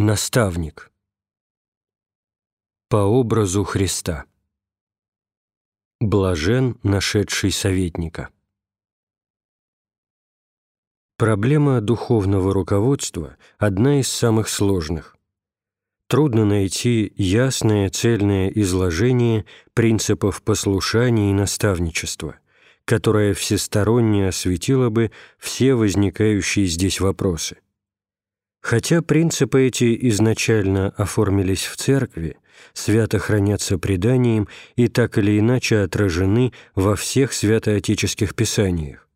Наставник. По образу Христа. Блажен, нашедший советника. Проблема духовного руководства – одна из самых сложных. Трудно найти ясное цельное изложение принципов послушания и наставничества, которое всесторонне осветило бы все возникающие здесь вопросы – Хотя принципы эти изначально оформились в церкви, свято хранятся преданием и так или иначе отражены во всех святоотеческих писаниях.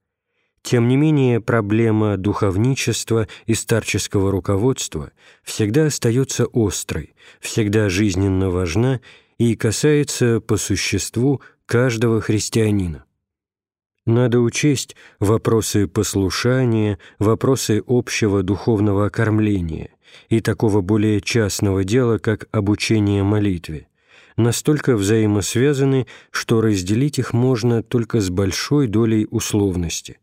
Тем не менее, проблема духовничества и старческого руководства всегда остается острой, всегда жизненно важна и касается по существу каждого христианина. Надо учесть вопросы послушания, вопросы общего духовного окормления и такого более частного дела, как обучение молитве, настолько взаимосвязаны, что разделить их можно только с большой долей условности.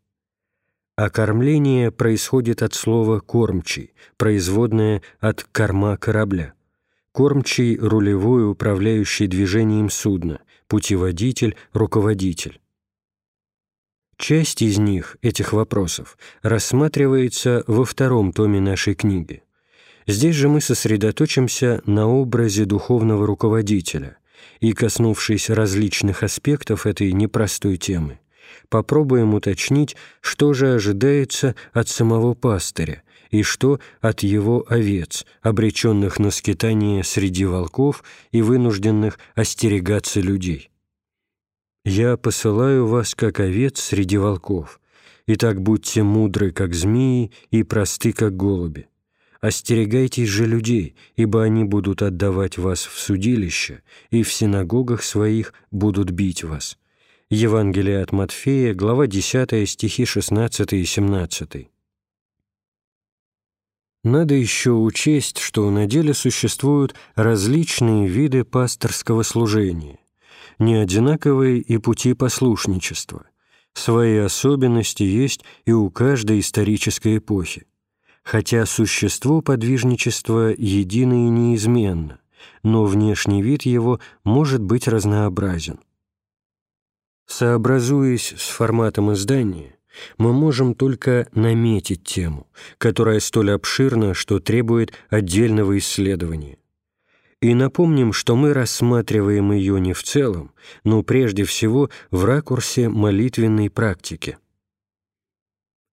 Окормление происходит от слова «кормчий», производное от «корма корабля». Кормчий – рулевой, управляющий движением судна, путеводитель, руководитель. Часть из них, этих вопросов, рассматривается во втором томе нашей книги. Здесь же мы сосредоточимся на образе духовного руководителя и, коснувшись различных аспектов этой непростой темы, попробуем уточнить, что же ожидается от самого пастыря и что от его овец, обреченных на скитание среди волков и вынужденных остерегаться людей. «Я посылаю вас, как овец среди волков. Итак, будьте мудры, как змеи, и просты, как голуби. Остерегайтесь же людей, ибо они будут отдавать вас в судилище, и в синагогах своих будут бить вас». Евангелие от Матфея, глава 10, стихи 16 и 17. Надо еще учесть, что на деле существуют различные виды пасторского служения – неодинаковые и пути послушничества. Свои особенности есть и у каждой исторической эпохи. Хотя существо подвижничества едино и неизменно, но внешний вид его может быть разнообразен. Сообразуясь с форматом издания, мы можем только наметить тему, которая столь обширна, что требует отдельного исследования. И напомним, что мы рассматриваем ее не в целом, но прежде всего в ракурсе молитвенной практики.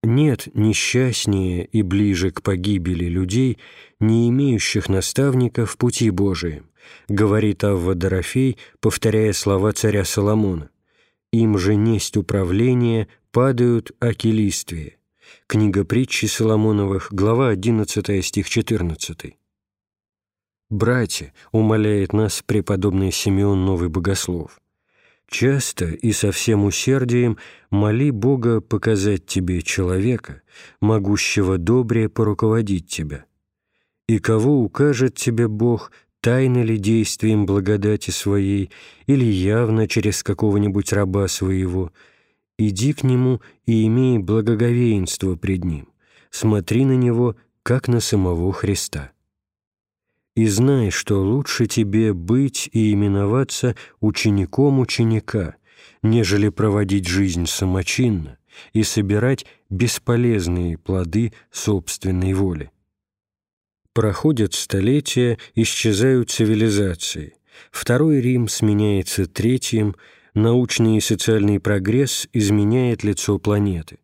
Нет несчастнее и ближе к погибели людей, не имеющих наставника в пути Божием, говорит Авва Дорофей, повторяя слова царя Соломона. «Им же несть управления падают акилиствие». Книга притчи Соломоновых, глава 11, стих 14. «Братья», — умоляет нас преподобный Симеон Новый Богослов, «часто и со всем усердием моли Бога показать тебе человека, могущего добре поруководить тебя. И кого укажет тебе Бог, тайно ли действием благодати своей или явно через какого-нибудь раба своего, иди к нему и имей благоговеинство пред ним, смотри на него, как на самого Христа» и знай, что лучше тебе быть и именоваться учеником ученика, нежели проводить жизнь самочинно и собирать бесполезные плоды собственной воли. Проходят столетия, исчезают цивилизации. Второй Рим сменяется третьим, научный и социальный прогресс изменяет лицо планеты.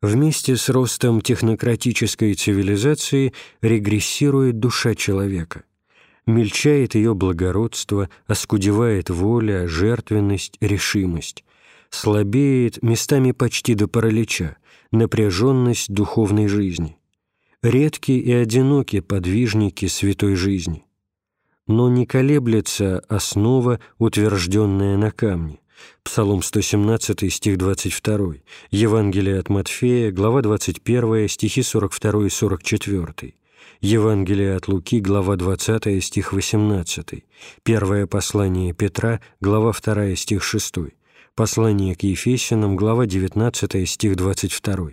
Вместе с ростом технократической цивилизации регрессирует душа человека. Мельчает ее благородство, оскудевает воля, жертвенность, решимость. Слабеет местами почти до паралича, напряженность духовной жизни. Редки и одиноки подвижники святой жизни. Но не колеблется основа, утвержденная на камне. Псалом 117, стих 22, Евангелие от Матфея, глава 21, стихи 42 и 44, Евангелие от Луки, глава 20, стих 18, Первое послание Петра, глава 2, стих 6, Послание к Ефесянам, глава 19, стих 22.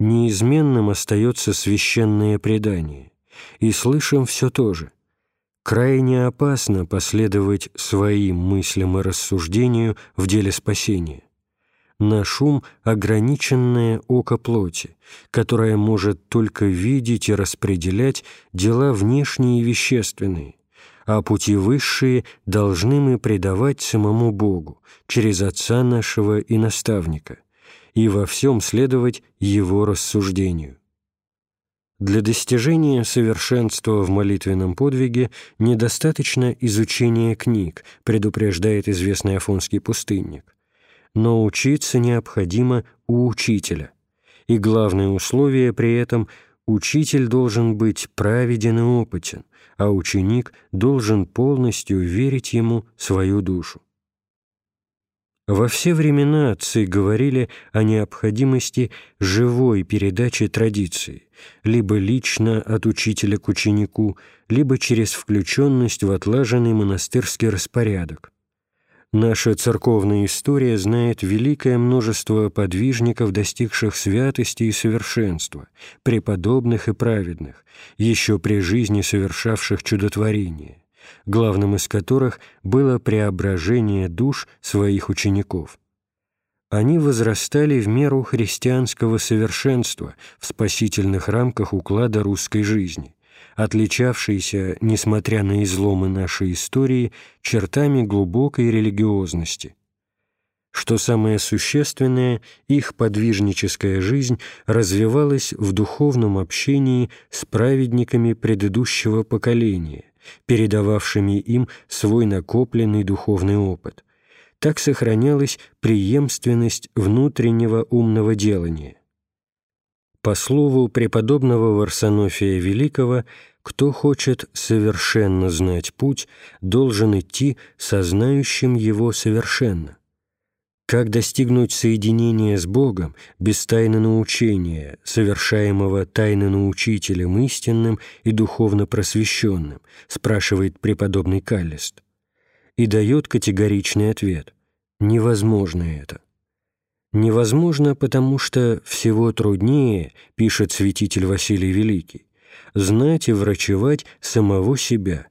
Неизменным остается священное предание, и слышим все то же. Крайне опасно последовать своим мыслям и рассуждению в деле спасения. Наш ум — ограниченное око плоти, которое может только видеть и распределять дела внешние и вещественные, а пути высшие должны мы предавать самому Богу через Отца нашего и Наставника и во всем следовать Его рассуждению. Для достижения совершенства в молитвенном подвиге недостаточно изучения книг, предупреждает известный афонский пустынник, но учиться необходимо у учителя, и главное условие при этом – учитель должен быть праведен и опытен, а ученик должен полностью верить ему свою душу. Во все времена отцы говорили о необходимости живой передачи традиции, либо лично от учителя к ученику, либо через включенность в отлаженный монастырский распорядок. Наша церковная история знает великое множество подвижников, достигших святости и совершенства, преподобных и праведных, еще при жизни совершавших чудотворения главным из которых было преображение душ своих учеников. Они возрастали в меру христианского совершенства в спасительных рамках уклада русской жизни, отличавшейся, несмотря на изломы нашей истории, чертами глубокой религиозности. Что самое существенное, их подвижническая жизнь развивалась в духовном общении с праведниками предыдущего поколения, передававшими им свой накопленный духовный опыт. Так сохранялась преемственность внутреннего умного делания. По слову преподобного Варсонофия Великого, кто хочет совершенно знать путь, должен идти сознающим его совершенно. Как достигнуть соединения с Богом без тайны научения, совершаемого тайным учителем истинным и духовно просвещенным, спрашивает преподобный Каллист. И дает категоричный ответ – невозможно это. Невозможно, потому что всего труднее, пишет святитель Василий Великий, знать и врачевать самого себя,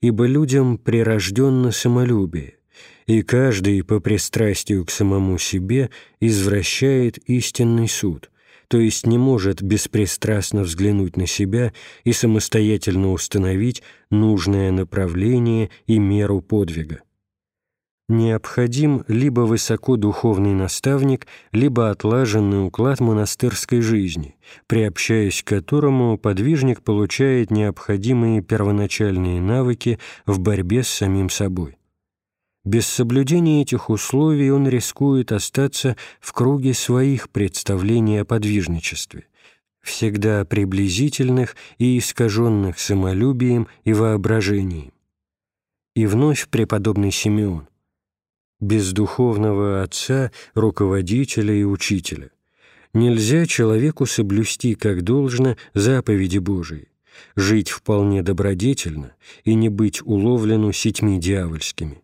ибо людям прирожденно самолюбие, и каждый по пристрастию к самому себе извращает истинный суд, то есть не может беспристрастно взглянуть на себя и самостоятельно установить нужное направление и меру подвига. Необходим либо высокодуховный наставник, либо отлаженный уклад монастырской жизни, приобщаясь к которому подвижник получает необходимые первоначальные навыки в борьбе с самим собой. Без соблюдения этих условий он рискует остаться в круге своих представлений о подвижничестве, всегда приблизительных и искаженных самолюбием и воображением. И вновь преподобный Симеон. Без духовного отца, руководителя и учителя нельзя человеку соблюсти как должно заповеди Божии, жить вполне добродетельно и не быть уловлену сетьми дьявольскими.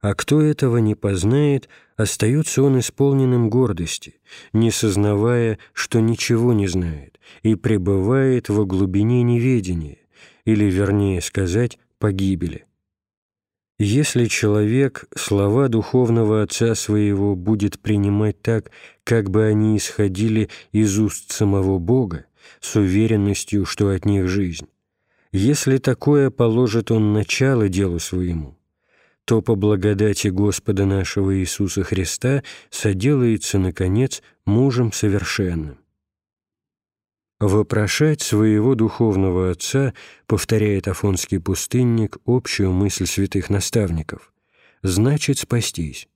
А кто этого не познает, остается он исполненным гордости, не сознавая, что ничего не знает, и пребывает во глубине неведения, или, вернее сказать, погибели. Если человек слова духовного отца своего будет принимать так, как бы они исходили из уст самого Бога, с уверенностью, что от них жизнь, если такое положит он начало делу своему, то по благодати Господа нашего Иисуса Христа соделается, наконец, мужем совершенным. Вопрошать своего духовного отца, повторяет афонский пустынник общую мысль святых наставников, значит спастись.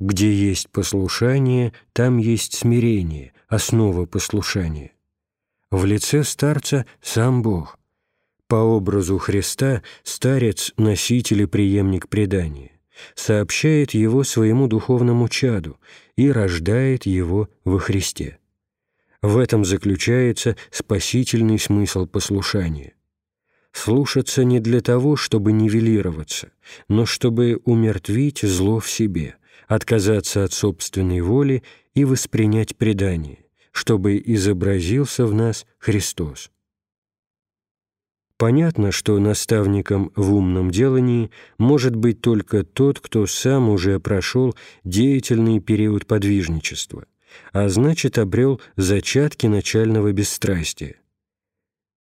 Где есть послушание, там есть смирение, основа послушания. В лице старца сам Бог, по образу Христа старец, носитель и преемник предания, сообщает его своему духовному чаду и рождает его во Христе. В этом заключается спасительный смысл послушания. Слушаться не для того, чтобы нивелироваться, но чтобы умертвить зло в себе, отказаться от собственной воли и воспринять предание, чтобы изобразился в нас Христос. Понятно, что наставником в умном делании может быть только тот, кто сам уже прошел деятельный период подвижничества, а значит, обрел зачатки начального бесстрастия.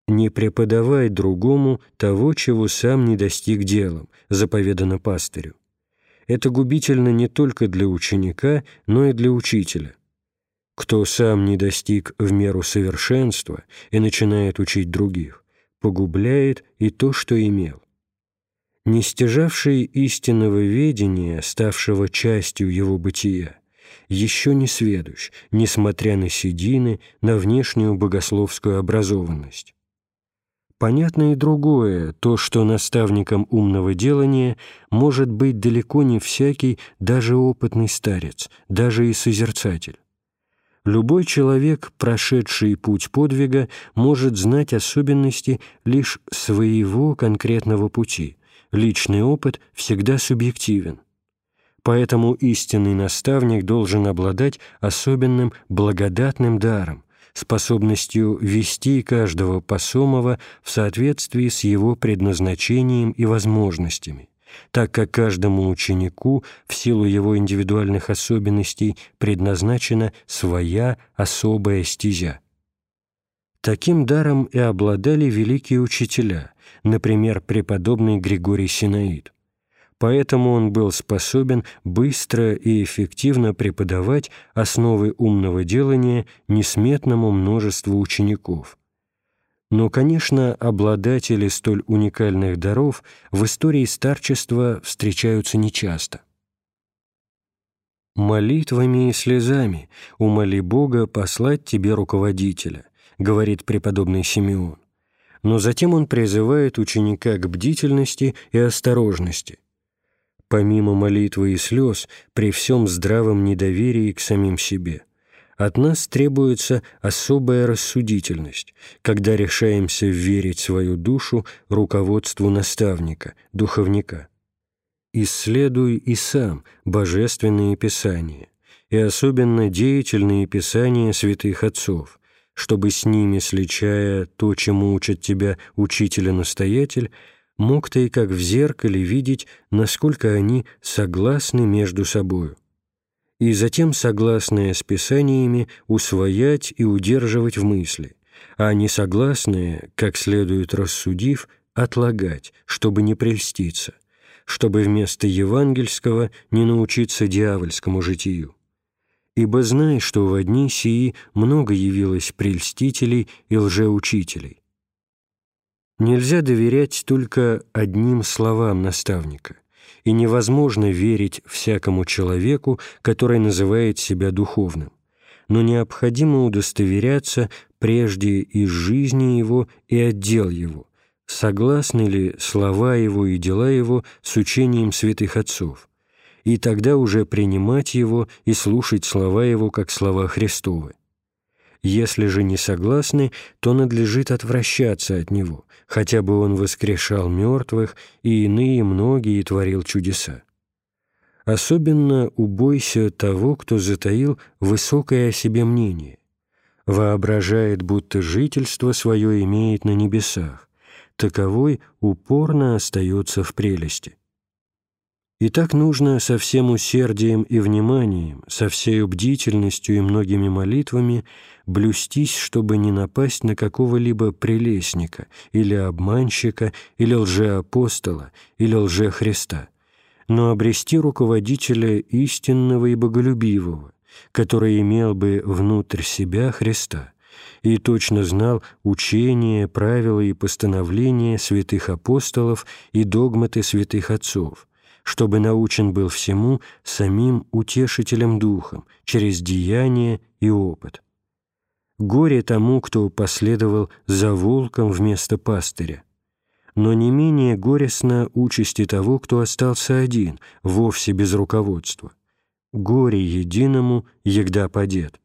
«Не преподавай другому того, чего сам не достиг делом», заповедано пастырю. Это губительно не только для ученика, но и для учителя. Кто сам не достиг в меру совершенства и начинает учить других, погубляет и то, что имел. Не стяжавший истинного ведения, ставшего частью его бытия, еще не сведущ, несмотря на седины, на внешнюю богословскую образованность. Понятно и другое, то, что наставником умного делания может быть далеко не всякий, даже опытный старец, даже и созерцатель. Любой человек, прошедший путь подвига, может знать особенности лишь своего конкретного пути. Личный опыт всегда субъективен. Поэтому истинный наставник должен обладать особенным благодатным даром, способностью вести каждого посомого в соответствии с его предназначением и возможностями так как каждому ученику в силу его индивидуальных особенностей предназначена своя особая стезя. Таким даром и обладали великие учителя, например, преподобный Григорий Синаид. Поэтому он был способен быстро и эффективно преподавать основы умного делания несметному множеству учеников – но, конечно, обладатели столь уникальных даров в истории старчества встречаются нечасто. «Молитвами и слезами умоли Бога послать тебе руководителя», — говорит преподобный Симеон. Но затем он призывает ученика к бдительности и осторожности. Помимо молитвы и слез, при всем здравом недоверии к самим себе — от нас требуется особая рассудительность, когда решаемся верить свою душу руководству наставника, духовника. Исследуй и сам божественные писания, и особенно деятельные писания святых отцов, чтобы с ними, сличая то, чему учит тебя учитель и настоятель, мог ты, как в зеркале, видеть, насколько они согласны между собою и затем, согласное с Писаниями, усвоять и удерживать в мысли, а несогласное, как следует рассудив, отлагать, чтобы не прельститься, чтобы вместо евангельского не научиться дьявольскому житию. Ибо знай, что в одни сии много явилось прельстителей и лжеучителей. Нельзя доверять только одним словам наставника и невозможно верить всякому человеку, который называет себя духовным, но необходимо удостоверяться прежде из жизни его и отдел его, согласны ли слова его и дела его с учением святых отцов, и тогда уже принимать его и слушать слова его как слова Христовы. Если же не согласны, то надлежит отвращаться от него, хотя бы он воскрешал мертвых и иные многие творил чудеса. Особенно убойся того, кто затаил высокое о себе мнение, воображает, будто жительство свое имеет на небесах, таковой упорно остается в прелести. И так нужно со всем усердием и вниманием, со всей бдительностью и многими молитвами блюстись, чтобы не напасть на какого-либо прелестника или обманщика или лжеапостола или лжехриста, но обрести руководителя истинного и боголюбивого, который имел бы внутрь себя Христа и точно знал учения, правила и постановления святых апостолов и догматы святых отцов – чтобы научен был всему самим утешителем духом через деяние и опыт. Горе тому, кто последовал за волком вместо пастыря. Но не менее горестно участи того, кто остался один, вовсе без руководства. Горе единому, егда падет.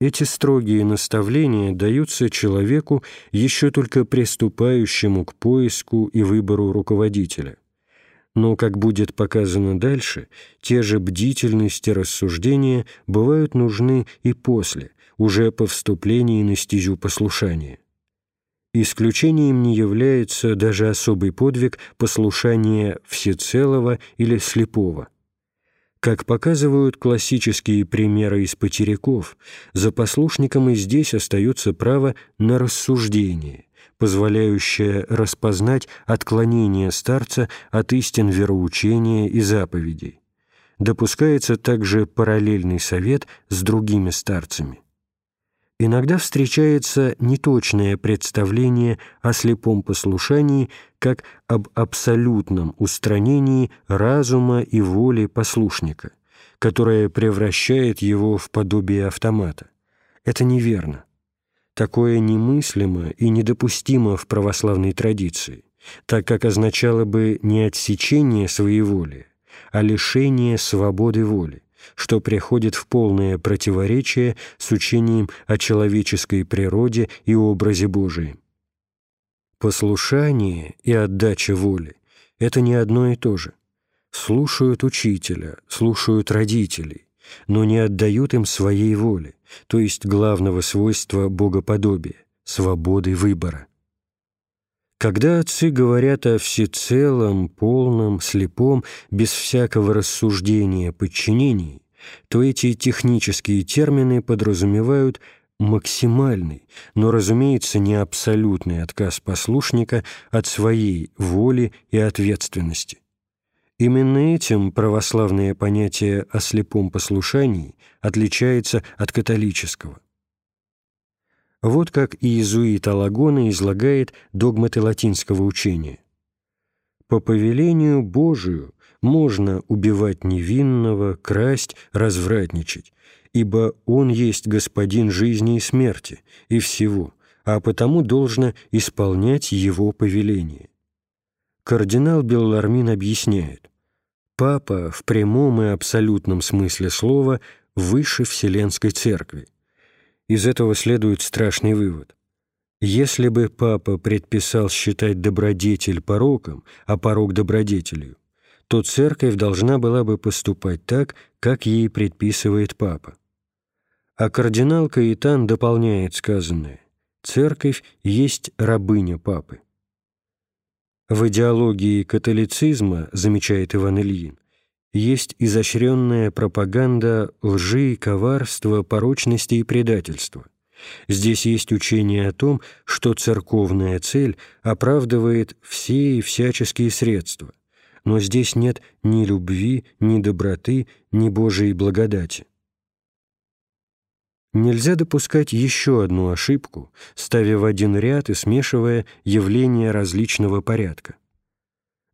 Эти строгие наставления даются человеку, еще только приступающему к поиску и выбору руководителя но, как будет показано дальше, те же бдительность и рассуждения бывают нужны и после, уже по вступлении на стезю послушания. Исключением не является даже особый подвиг послушания всецелого или слепого. Как показывают классические примеры из потеряков, за послушником и здесь остается право на рассуждение, позволяющее распознать отклонение старца от истин вероучения и заповедей. Допускается также параллельный совет с другими старцами иногда встречается неточное представление о слепом послушании как об абсолютном устранении разума и воли послушника, которое превращает его в подобие автомата. Это неверно. Такое немыслимо и недопустимо в православной традиции, так как означало бы не отсечение своеволия, а лишение свободы воли что приходит в полное противоречие с учением о человеческой природе и образе Божием. Послушание и отдача воли – это не одно и то же. Слушают учителя, слушают родителей, но не отдают им своей воли, то есть главного свойства богоподобия – свободы выбора. Когда отцы говорят о всецелом, полном, слепом, без всякого рассуждения подчинении, то эти технические термины подразумевают максимальный, но, разумеется, не абсолютный отказ послушника от своей воли и ответственности. Именно этим православное понятие о слепом послушании отличается от католического. Вот как иезуит Алагона излагает догматы латинского учения. «По повелению Божию можно убивать невинного, красть, развратничать, ибо Он есть Господин жизни и смерти, и всего, а потому должно исполнять Его повеление». Кардинал Беллармин объясняет, «Папа в прямом и абсолютном смысле слова выше Вселенской Церкви, из этого следует страшный вывод. Если бы папа предписал считать добродетель пороком, а порок добродетелью, то церковь должна была бы поступать так, как ей предписывает папа. А кардинал Каитан дополняет сказанное «Церковь есть рабыня папы». В идеологии католицизма, замечает Иван Ильин, есть изощренная пропаганда лжи, коварства, порочности и предательства. Здесь есть учение о том, что церковная цель оправдывает все и всяческие средства, но здесь нет ни любви, ни доброты, ни Божией благодати. Нельзя допускать еще одну ошибку, ставя в один ряд и смешивая явления различного порядка.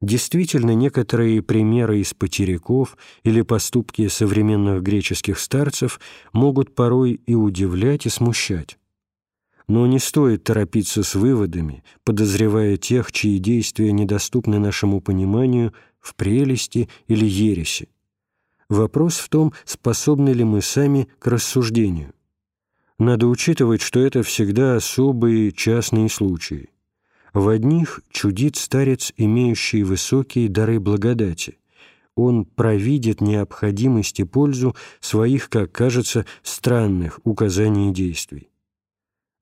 Действительно, некоторые примеры из потеряков или поступки современных греческих старцев могут порой и удивлять, и смущать. Но не стоит торопиться с выводами, подозревая тех, чьи действия недоступны нашему пониманию в прелести или ереси. Вопрос в том, способны ли мы сами к рассуждению. Надо учитывать, что это всегда особые частные случаи. В одних чудит старец, имеющий высокие дары благодати. Он провидит необходимость и пользу своих, как кажется, странных указаний и действий.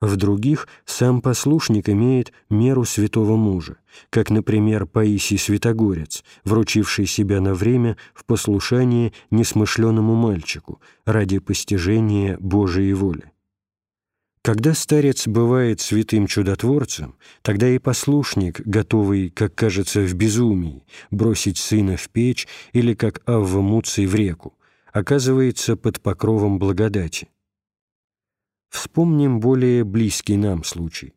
В других сам послушник имеет меру святого мужа, как, например, Паисий Святогорец, вручивший себя на время в послушание несмышленному мальчику ради постижения Божией воли. Когда старец бывает святым чудотворцем, тогда и послушник, готовый, как кажется, в безумии, бросить сына в печь или, как Авва Муций, в реку, оказывается под покровом благодати. Вспомним более близкий нам случай.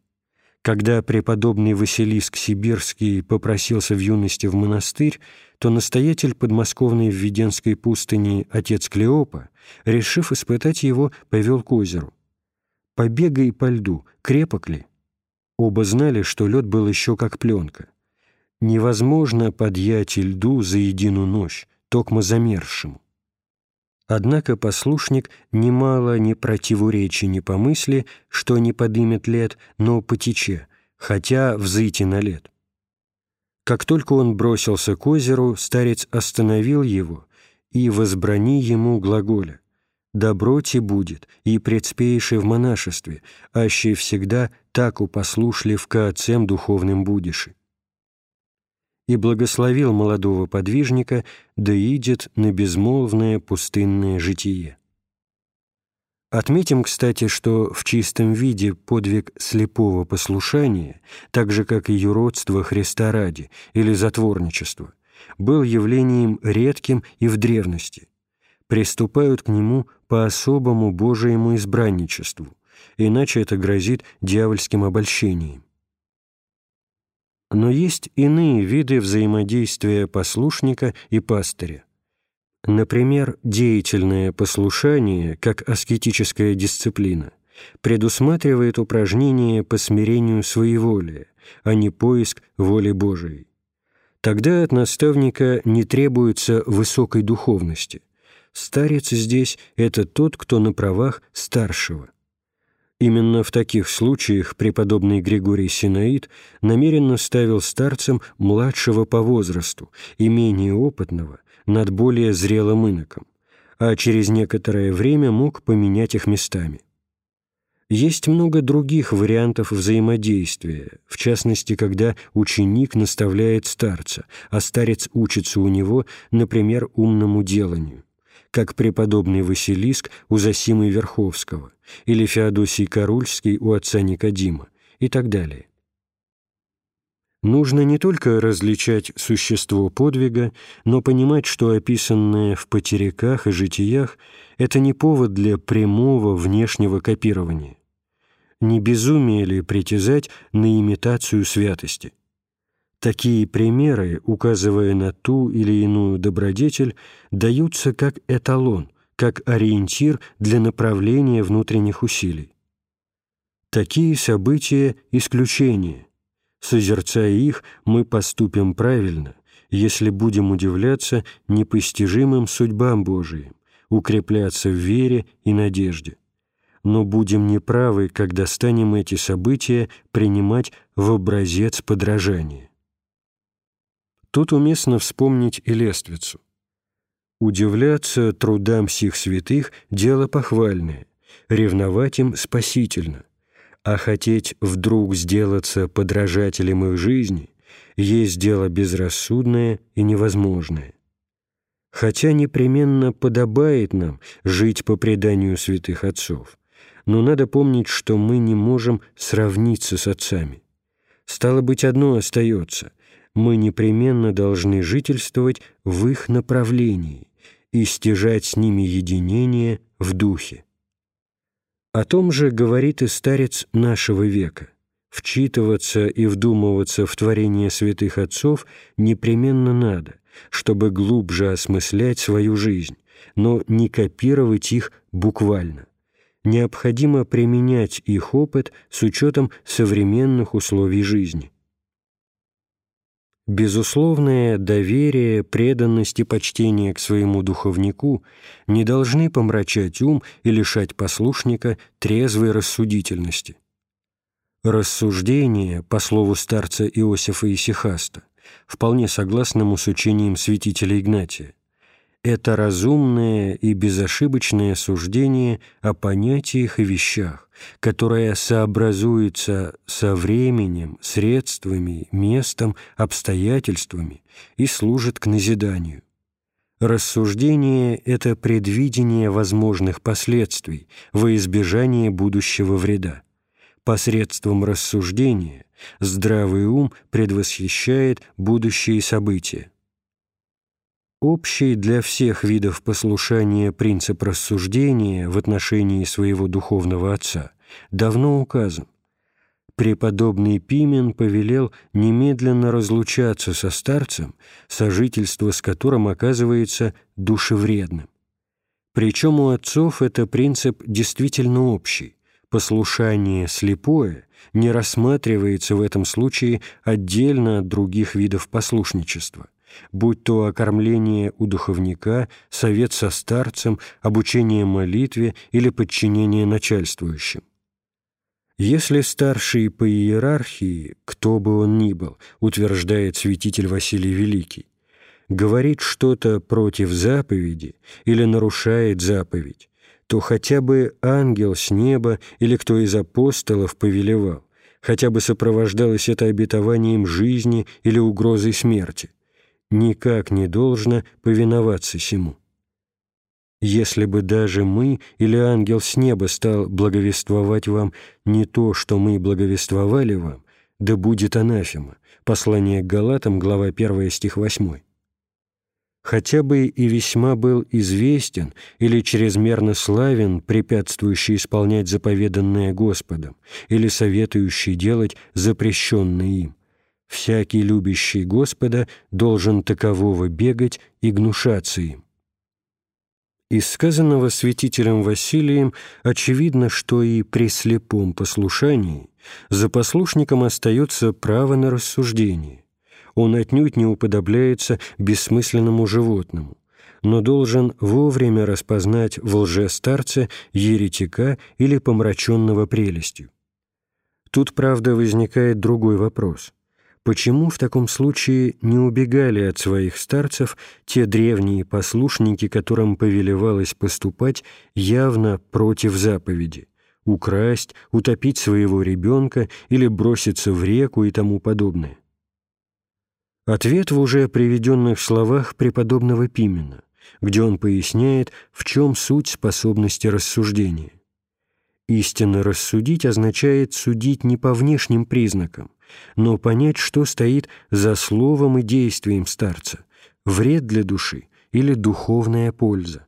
Когда преподобный Василиск Сибирский попросился в юности в монастырь, то настоятель подмосковной Введенской пустыни отец Клеопа, решив испытать его, повел к озеру побегай по льду, крепок ли? Оба знали, что лед был еще как пленка. Невозможно подъять льду за единую ночь, токмо замерзшему. Однако послушник немало не противоречи не по мысли, что не подымет лед, но потече, хотя взыти на лед. Как только он бросился к озеру, старец остановил его и возбрани ему глаголя добро те будет, и предспеешь в монашестве, аще всегда так упослушлив ко отцем духовным будеши. И благословил молодого подвижника, да идет на безмолвное пустынное житие. Отметим, кстати, что в чистом виде подвиг слепого послушания, так же, как и юродство Христа ради или затворничество, был явлением редким и в древности. Приступают к нему по особому Божьему избранничеству, иначе это грозит дьявольским обольщением. Но есть иные виды взаимодействия послушника и пастыря. Например, деятельное послушание, как аскетическая дисциплина, предусматривает упражнение по смирению своеволия, а не поиск воли Божией. Тогда от наставника не требуется высокой духовности. Старец здесь – это тот, кто на правах старшего. Именно в таких случаях преподобный Григорий Синаид намеренно ставил старцем младшего по возрасту и менее опытного – над более зрелым иноком, а через некоторое время мог поменять их местами. Есть много других вариантов взаимодействия, в частности, когда ученик наставляет старца, а старец учится у него, например, умному деланию, как преподобный Василиск у Зосимы Верховского или Феодосий Карульский у отца Никодима и так далее. Нужно не только различать существо подвига, но понимать, что описанное в потеряках и житиях – это не повод для прямого внешнего копирования. Не безумие ли притязать на имитацию святости? Такие примеры, указывая на ту или иную добродетель, даются как эталон, как ориентир для направления внутренних усилий. Такие события – исключения – Созерцая их, мы поступим правильно, если будем удивляться непостижимым судьбам Божиим, укрепляться в вере и надежде. Но будем неправы, когда станем эти события принимать в образец подражания. Тут уместно вспомнить и лествицу. Удивляться трудам сих святых – дело похвальное, ревновать им спасительно, а хотеть вдруг сделаться подражателем их жизни есть дело безрассудное и невозможное. Хотя непременно подобает нам жить по преданию святых отцов, но надо помнить, что мы не можем сравниться с отцами. Стало быть, одно остается – мы непременно должны жительствовать в их направлении и стяжать с ними единение в духе. О том же говорит и старец нашего века. Вчитываться и вдумываться в творение святых отцов непременно надо, чтобы глубже осмыслять свою жизнь, но не копировать их буквально. Необходимо применять их опыт с учетом современных условий жизни. Безусловное доверие, преданность и почтение к своему духовнику не должны помрачать ум и лишать послушника трезвой рассудительности. Рассуждение, по слову старца Иосифа Исихаста, вполне согласному с учением святителя Игнатия, это разумное и безошибочное суждение о понятиях и вещах, которое сообразуется со временем, средствами, местом, обстоятельствами и служит к назиданию. Рассуждение – это предвидение возможных последствий во избежание будущего вреда. Посредством рассуждения здравый ум предвосхищает будущие события. Общий для всех видов послушания принцип рассуждения в отношении своего духовного отца давно указан. Преподобный Пимен повелел немедленно разлучаться со старцем, сожительство с которым оказывается душевредным. Причем у отцов это принцип действительно общий. Послушание слепое не рассматривается в этом случае отдельно от других видов послушничества – будь то окормление у духовника, совет со старцем, обучение молитве или подчинение начальствующим. Если старший по иерархии, кто бы он ни был, утверждает святитель Василий Великий, говорит что-то против заповеди или нарушает заповедь, то хотя бы ангел с неба или кто из апостолов повелевал, хотя бы сопровождалось это обетованием жизни или угрозой смерти, никак не должно повиноваться сему. Если бы даже мы или ангел с неба стал благовествовать вам не то, что мы благовествовали вам, да будет анафема. Послание к Галатам, глава 1, стих 8. Хотя бы и весьма был известен или чрезмерно славен, препятствующий исполнять заповеданное Господом или советующий делать запрещенное им, всякий любящий Господа должен такового бегать и гнушаться им. Из сказанного святителем Василием очевидно, что и при слепом послушании за послушником остается право на рассуждение. Он отнюдь не уподобляется бессмысленному животному, но должен вовремя распознать в лжестарце еретика или помраченного прелестью. Тут, правда, возникает другой вопрос – Почему в таком случае не убегали от своих старцев те древние послушники, которым повелевалось поступать явно против заповеди? Украсть, утопить своего ребенка или броситься в реку и тому подобное? Ответ в уже приведенных словах преподобного Пимена, где он поясняет, в чем суть способности рассуждения. Истинно рассудить означает судить не по внешним признакам, но понять, что стоит за словом и действием старца, вред для души или духовная польза.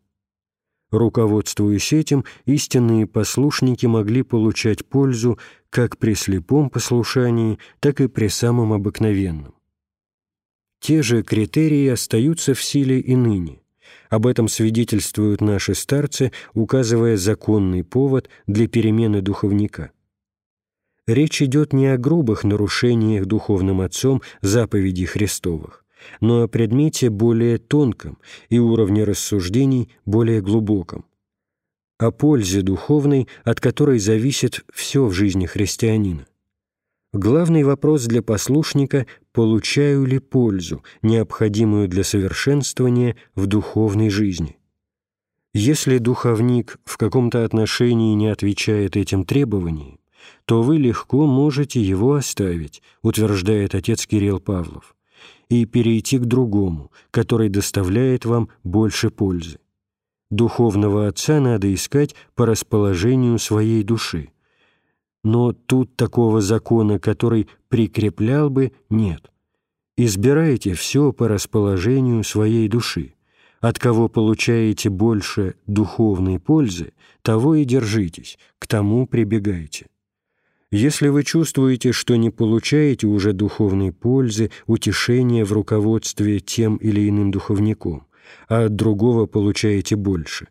Руководствуясь этим, истинные послушники могли получать пользу как при слепом послушании, так и при самом обыкновенном. Те же критерии остаются в силе и ныне. Об этом свидетельствуют наши старцы, указывая законный повод для перемены духовника – речь идет не о грубых нарушениях духовным отцом заповедей Христовых, но о предмете более тонком и уровне рассуждений более глубоком, о пользе духовной, от которой зависит все в жизни христианина. Главный вопрос для послушника – получаю ли пользу, необходимую для совершенствования в духовной жизни. Если духовник в каком-то отношении не отвечает этим требованиям, то вы легко можете его оставить, утверждает отец Кирилл Павлов, и перейти к другому, который доставляет вам больше пользы. Духовного отца надо искать по расположению своей души. Но тут такого закона, который прикреплял бы, нет. Избирайте все по расположению своей души. От кого получаете больше духовной пользы, того и держитесь, к тому прибегайте. Если вы чувствуете, что не получаете уже духовной пользы, утешения в руководстве тем или иным духовником, а от другого получаете больше,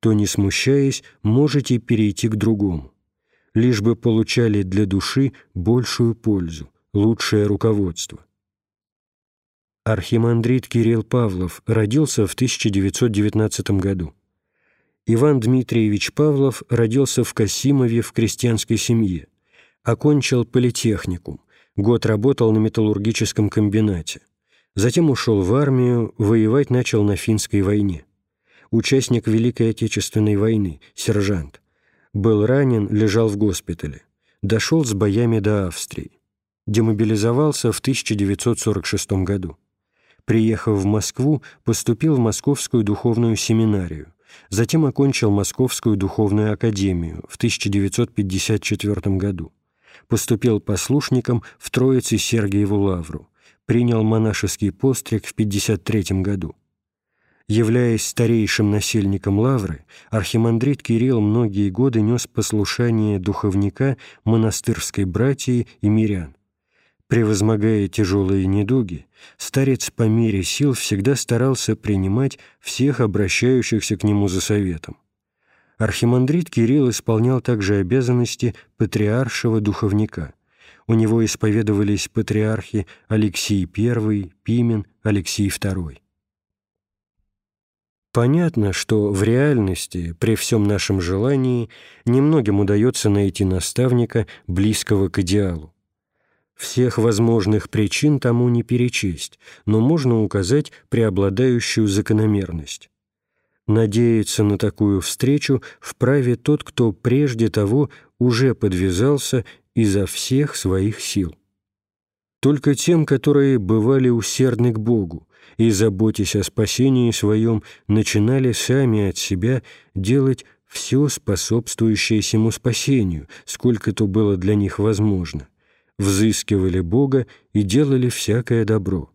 то, не смущаясь, можете перейти к другому, лишь бы получали для души большую пользу, лучшее руководство. Архимандрит Кирилл Павлов родился в 1919 году. Иван Дмитриевич Павлов родился в Касимове в крестьянской семье окончил политехникум, год работал на металлургическом комбинате. Затем ушел в армию, воевать начал на финской войне. Участник Великой Отечественной войны, сержант. Был ранен, лежал в госпитале. Дошел с боями до Австрии. Демобилизовался в 1946 году. Приехав в Москву, поступил в Московскую духовную семинарию. Затем окончил Московскую духовную академию в 1954 году поступил послушником в Троице Сергиеву Лавру, принял монашеский постриг в 53 году. Являясь старейшим насельником Лавры, архимандрит Кирилл многие годы нес послушание духовника монастырской братьи и мирян. Превозмогая тяжелые недуги, старец по мере сил всегда старался принимать всех обращающихся к нему за советом. Архимандрит Кирилл исполнял также обязанности патриаршего духовника. У него исповедовались патриархи Алексий I, Пимен, Алексий II. Понятно, что в реальности, при всем нашем желании, немногим удается найти наставника, близкого к идеалу. Всех возможных причин тому не перечесть, но можно указать преобладающую закономерность. Надеяться на такую встречу вправе тот, кто прежде того уже подвязался изо всех своих сил. Только тем, которые бывали усердны к Богу и, заботясь о спасении своем, начинали сами от себя делать все способствующее сему спасению, сколько то было для них возможно, взыскивали Бога и делали всякое добро.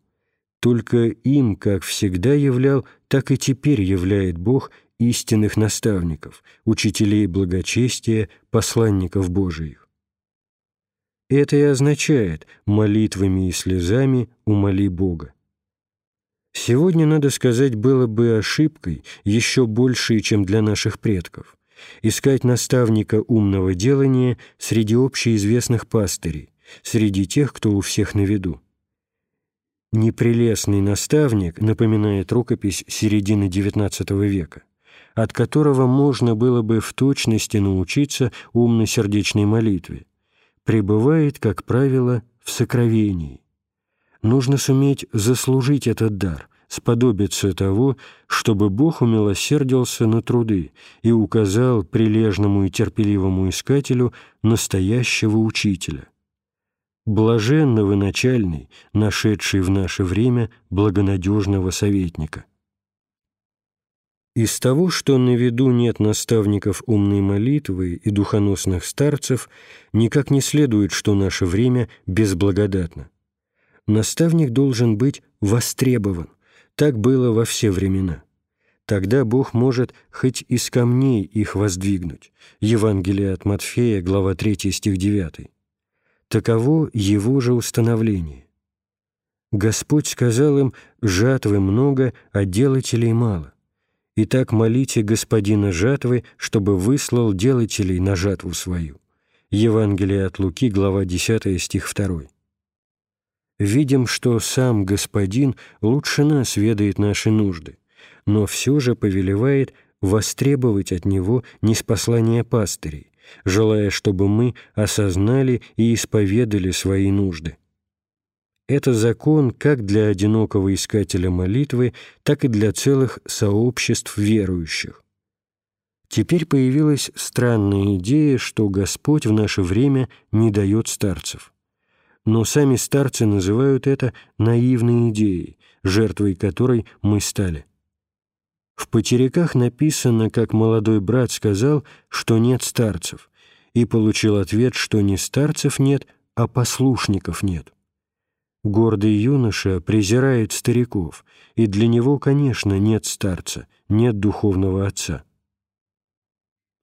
Только им, как всегда являл, так и теперь являет Бог истинных наставников, учителей благочестия, посланников Божиих. Это и означает «молитвами и слезами умоли Бога». Сегодня, надо сказать, было бы ошибкой, еще большей, чем для наших предков, искать наставника умного делания среди общеизвестных пастырей, среди тех, кто у всех на виду. Непрелестный наставник напоминает рукопись середины XIX века, от которого можно было бы в точности научиться умно-сердечной молитве, пребывает, как правило, в сокровении. Нужно суметь заслужить этот дар, сподобиться того, чтобы Бог умилосердился на труды и указал прилежному и терпеливому искателю настоящего учителя. Блаженного начальный, нашедший в наше время благонадежного советника. Из того, что на виду нет наставников умной молитвы и духоносных старцев, никак не следует, что наше время безблагодатно. Наставник должен быть востребован. Так было во все времена. Тогда Бог может хоть из камней их воздвигнуть. Евангелие от Матфея, глава 3, стих 9. Таково Его же установление. Господь сказал им, «Жатвы много, а делателей мало». Итак, молите господина жатвы, чтобы выслал делателей на жатву свою. Евангелие от Луки, глава 10, стих 2. Видим, что сам Господин лучше нас ведает наши нужды, но все же повелевает востребовать от Него неспослание пастырей, желая, чтобы мы осознали и исповедали свои нужды. Это закон как для одинокого искателя молитвы, так и для целых сообществ верующих. Теперь появилась странная идея, что Господь в наше время не дает старцев. Но сами старцы называют это наивной идеей, жертвой которой мы стали. В потеряках написано, как молодой брат сказал, что нет старцев, и получил ответ, что не старцев нет, а послушников нет. Гордый юноша презирает стариков, и для него, конечно, нет старца, нет духовного отца.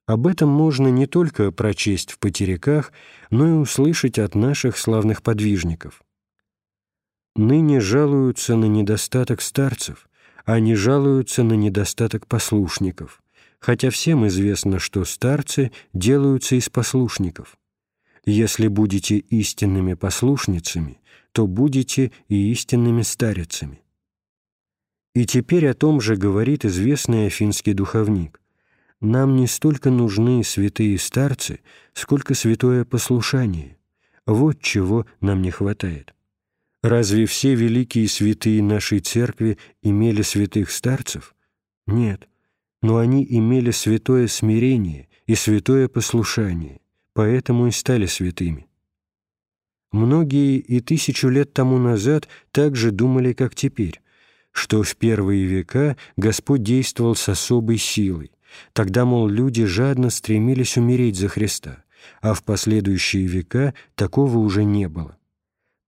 Об этом можно не только прочесть в потеряках, но и услышать от наших славных подвижников. Ныне жалуются на недостаток старцев, не жалуются на недостаток послушников, хотя всем известно, что старцы делаются из послушников. Если будете истинными послушницами, то будете и истинными старицами. И теперь о том же говорит известный афинский духовник. Нам не столько нужны святые старцы, сколько святое послушание. Вот чего нам не хватает. Разве все великие святые нашей церкви имели святых старцев? Нет, но они имели святое смирение и святое послушание, поэтому и стали святыми. Многие и тысячу лет тому назад также думали, как теперь, что в первые века Господь действовал с особой силой. Тогда, мол, люди жадно стремились умереть за Христа, а в последующие века такого уже не было.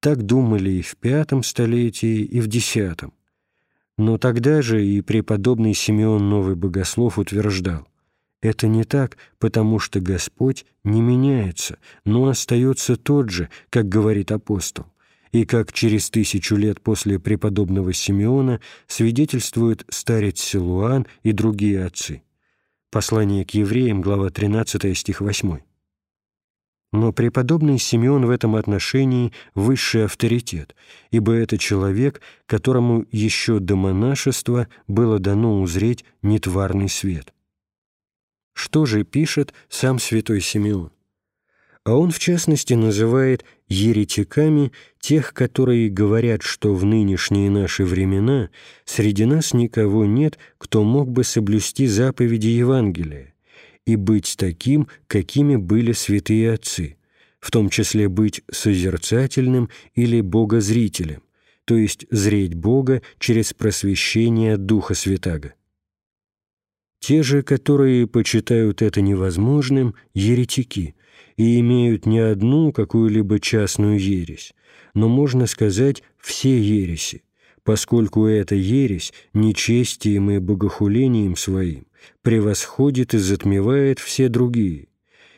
Так думали и в пятом столетии, и в десятом. Но тогда же и преподобный Симеон Новый Богослов утверждал, это не так, потому что Господь не меняется, но остается тот же, как говорит апостол, и как через тысячу лет после преподобного Симеона свидетельствуют старец Силуан и другие отцы. Послание к евреям, глава 13, стих 8. Но преподобный Симеон в этом отношении высший авторитет, ибо это человек, которому еще до монашества было дано узреть нетварный свет. Что же пишет сам святой Симеон? А он, в частности, называет еретиками тех, которые говорят, что в нынешние наши времена среди нас никого нет, кто мог бы соблюсти заповеди Евангелия, и быть таким, какими были святые отцы, в том числе быть созерцательным или богозрителем, то есть зреть Бога через просвещение Духа Святаго. Те же, которые почитают это невозможным, еретики, и имеют не одну какую-либо частную ересь, но, можно сказать, все ереси, поскольку эта ересь нечестием и богохулением своим превосходит и затмевает все другие,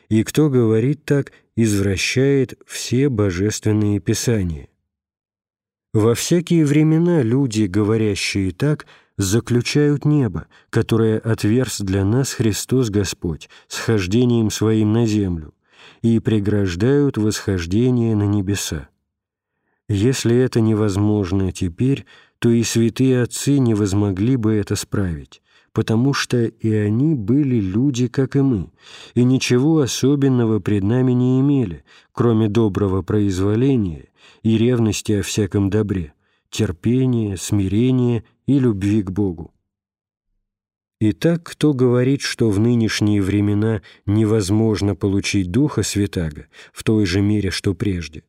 и кто говорит так, извращает все божественные писания. Во всякие времена люди, говорящие так, заключают небо, которое отверз для нас Христос Господь, схождением Своим на землю, и преграждают восхождение на небеса. Если это невозможно теперь, то и святые отцы не возмогли бы это справить, потому что и они были люди, как и мы, и ничего особенного пред нами не имели, кроме доброго произволения и ревности о всяком добре, терпения, смирения и любви к Богу. Итак, кто говорит, что в нынешние времена невозможно получить Духа Святаго в той же мере, что прежде,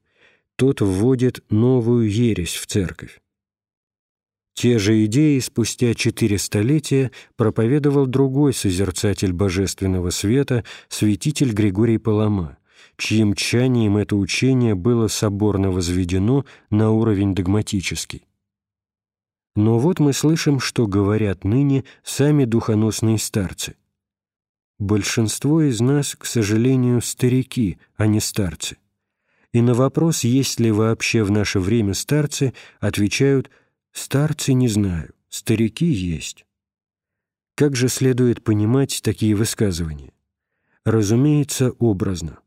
тот вводит новую ересь в Церковь. Те же идеи спустя четыре столетия проповедовал другой созерцатель божественного света, святитель Григорий Палама, чьим чанием это учение было соборно возведено на уровень догматический. Но вот мы слышим, что говорят ныне сами духоносные старцы. Большинство из нас, к сожалению, старики, а не старцы. И на вопрос, есть ли вообще в наше время старцы, отвечают «старцы не знаю, старики есть». Как же следует понимать такие высказывания? Разумеется, образно.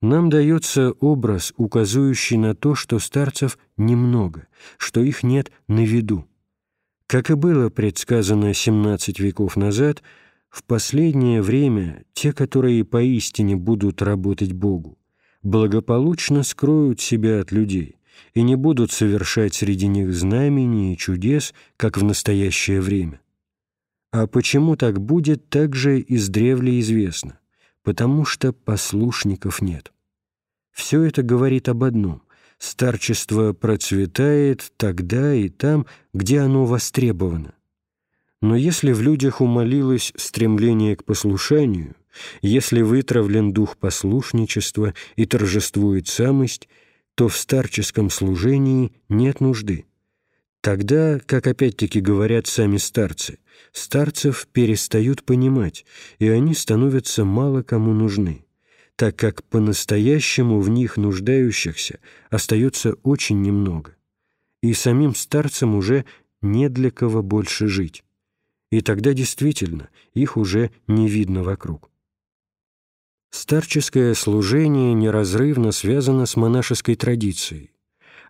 Нам дается образ, указывающий на то, что старцев немного, что их нет на виду. Как и было предсказано 17 веков назад, в последнее время те, которые поистине будут работать Богу, благополучно скроют себя от людей и не будут совершать среди них знамений и чудес, как в настоящее время. А почему так будет, также издревле известно, потому что послушников нет. Все это говорит об одном – старчество процветает тогда и там, где оно востребовано. Но если в людях умолилось стремление к послушанию, если вытравлен дух послушничества и торжествует самость, то в старческом служении нет нужды. Тогда, как опять-таки говорят сами старцы, старцев перестают понимать, и они становятся мало кому нужны так как по-настоящему в них нуждающихся остается очень немного, и самим старцам уже не для кого больше жить. И тогда действительно их уже не видно вокруг. Старческое служение неразрывно связано с монашеской традицией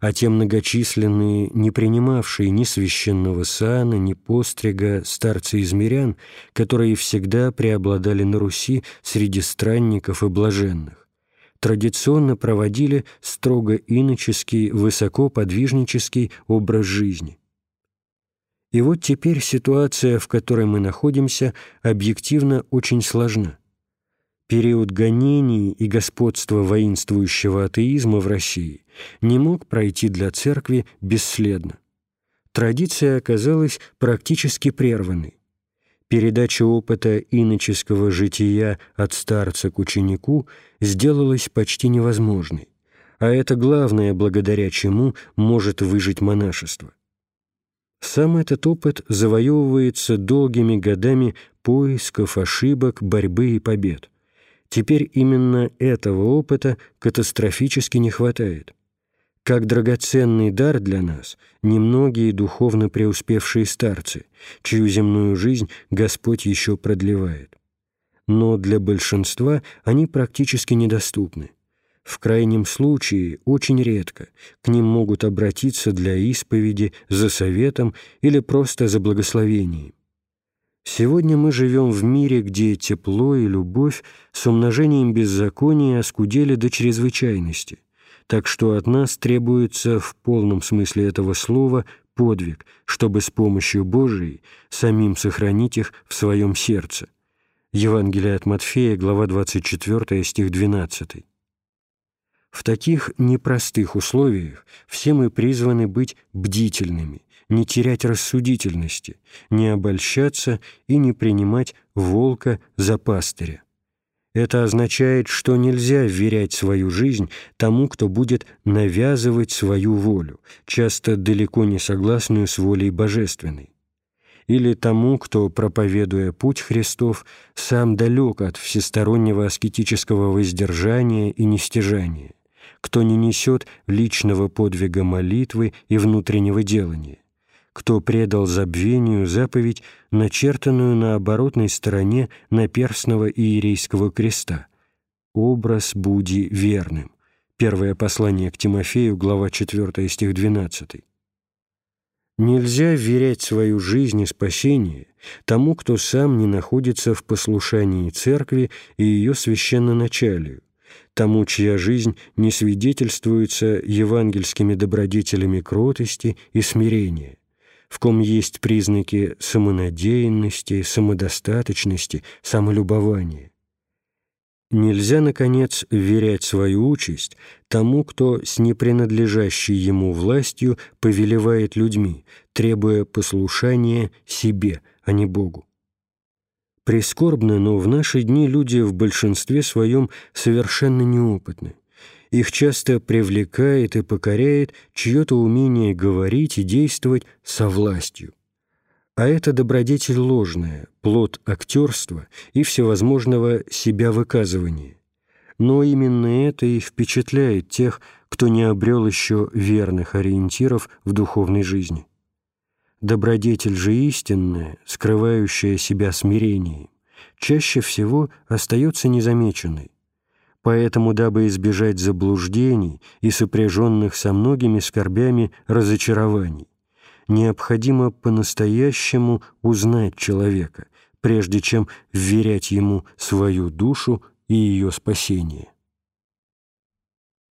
а те многочисленные, не принимавшие ни священного сана, ни пострига старцы из мирян, которые всегда преобладали на Руси среди странников и блаженных, традиционно проводили строго иноческий, высокоподвижнический образ жизни. И вот теперь ситуация, в которой мы находимся, объективно очень сложна. Период гонений и господства воинствующего атеизма в России не мог пройти для церкви бесследно. Традиция оказалась практически прерванной. Передача опыта иноческого жития от старца к ученику сделалась почти невозможной, а это главное, благодаря чему может выжить монашество. Сам этот опыт завоевывается долгими годами поисков, ошибок, борьбы и побед. Теперь именно этого опыта катастрофически не хватает. Как драгоценный дар для нас немногие духовно преуспевшие старцы, чью земную жизнь Господь еще продлевает. Но для большинства они практически недоступны. В крайнем случае, очень редко, к ним могут обратиться для исповеди, за советом или просто за благословением. Сегодня мы живем в мире, где тепло и любовь с умножением беззакония оскудели до чрезвычайности, так что от нас требуется в полном смысле этого слова подвиг, чтобы с помощью Божией самим сохранить их в своем сердце. Евангелие от Матфея, глава 24, стих 12. В таких непростых условиях все мы призваны быть бдительными, не терять рассудительности, не обольщаться и не принимать волка за пастыря. Это означает, что нельзя вверять свою жизнь тому, кто будет навязывать свою волю, часто далеко не согласную с волей божественной, или тому, кто, проповедуя путь Христов, сам далек от всестороннего аскетического воздержания и нестяжания, кто не несет личного подвига молитвы и внутреннего делания кто предал забвению заповедь, начертанную на оборотной стороне наперстного иерейского креста. «Образ буди верным». Первое послание к Тимофею, глава 4, стих 12. Нельзя верять свою жизнь и спасение тому, кто сам не находится в послушании Церкви и ее священноначалию, тому, чья жизнь не свидетельствуется евангельскими добродетелями кротости и смирения в ком есть признаки самонадеянности, самодостаточности, самолюбования. Нельзя, наконец, верять свою участь тому, кто с непринадлежащей ему властью повелевает людьми, требуя послушания себе, а не Богу. Прискорбно, но в наши дни люди в большинстве своем совершенно неопытны. Их часто привлекает и покоряет чье-то умение говорить и действовать со властью. А это добродетель ложная, плод актерства и всевозможного себя выказывания. Но именно это и впечатляет тех, кто не обрел еще верных ориентиров в духовной жизни. Добродетель же истинная, скрывающая себя смирением, чаще всего остается незамеченной, Поэтому, дабы избежать заблуждений и сопряженных со многими скорбями разочарований, необходимо по-настоящему узнать человека, прежде чем вверять ему свою душу и ее спасение.